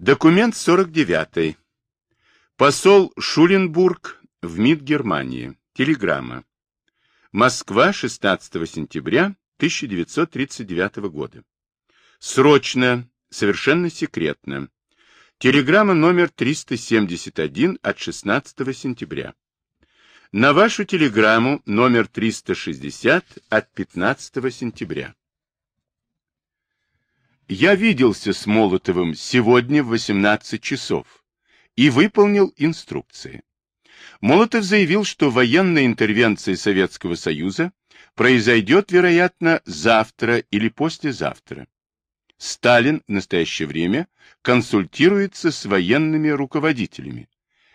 Документ 49. Посол Шуленбург в МИД Германии. Телеграмма. Москва, 16 сентября 1939 года. Срочно, совершенно секретно. Телеграмма номер 371 от 16 сентября. На вашу телеграмму номер 360 от 15 сентября. Я виделся с Молотовым сегодня в 18 часов и выполнил инструкции. Молотов заявил, что военная интервенция Советского Союза произойдет, вероятно, завтра или послезавтра. Сталин в настоящее время консультируется с военными руководителями,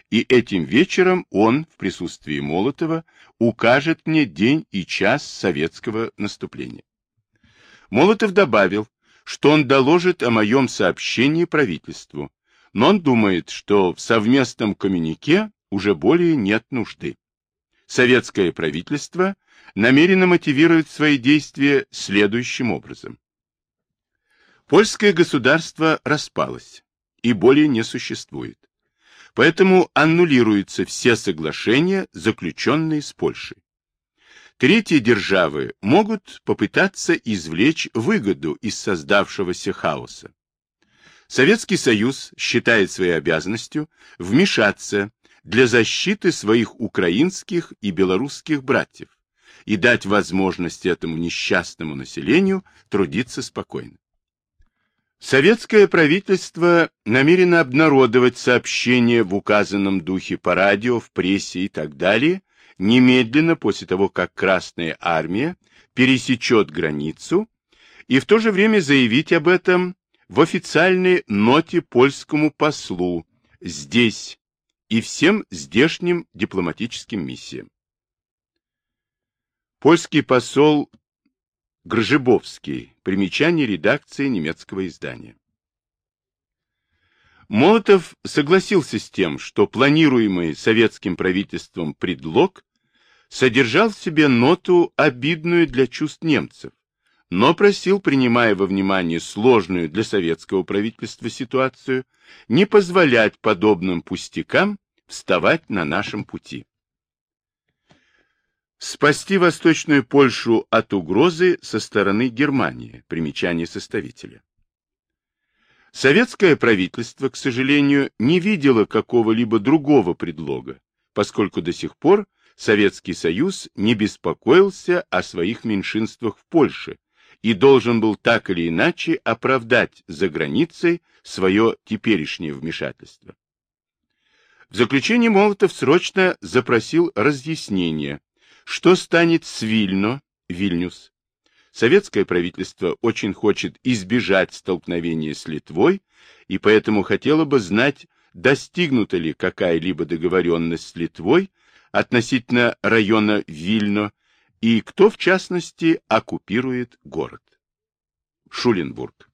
и этим вечером он в присутствии Молотова укажет мне день и час советского наступления. Молотов добавил, что он доложит о моем сообщении правительству, но он думает, что в совместном коммюнике уже более нет нужды. Советское правительство намеренно мотивирует свои действия следующим образом. Польское государство распалось и более не существует. Поэтому аннулируются все соглашения, заключенные с Польшей. Третьи державы могут попытаться извлечь выгоду из создавшегося хаоса. Советский Союз считает своей обязанностью вмешаться для защиты своих украинских и белорусских братьев и дать возможность этому несчастному населению трудиться спокойно. Советское правительство намерено обнародовать сообщения в указанном духе по радио, в прессе и так далее, немедленно после того, как Красная Армия пересечет границу, и в то же время заявить об этом в официальной ноте польскому послу здесь и всем здешним дипломатическим миссиям. Польский посол Гржебовский. Примечание редакции немецкого издания. Молотов согласился с тем, что планируемый советским правительством предлог содержал в себе ноту, обидную для чувств немцев, но просил, принимая во внимание сложную для советского правительства ситуацию, не позволять подобным пустякам вставать на нашем пути. Спасти Восточную Польшу от угрозы со стороны Германии. Примечание составителя. Советское правительство, к сожалению, не видело какого-либо другого предлога, поскольку до сих пор Советский Союз не беспокоился о своих меньшинствах в Польше и должен был так или иначе оправдать за границей свое теперешнее вмешательство. В заключение Молотов срочно запросил разъяснение, что станет с Вильно, Вильнюс, Советское правительство очень хочет избежать столкновения с Литвой и поэтому хотело бы знать, достигнута ли какая-либо договоренность с Литвой относительно района Вильно и кто, в частности, оккупирует город. Шуленбург.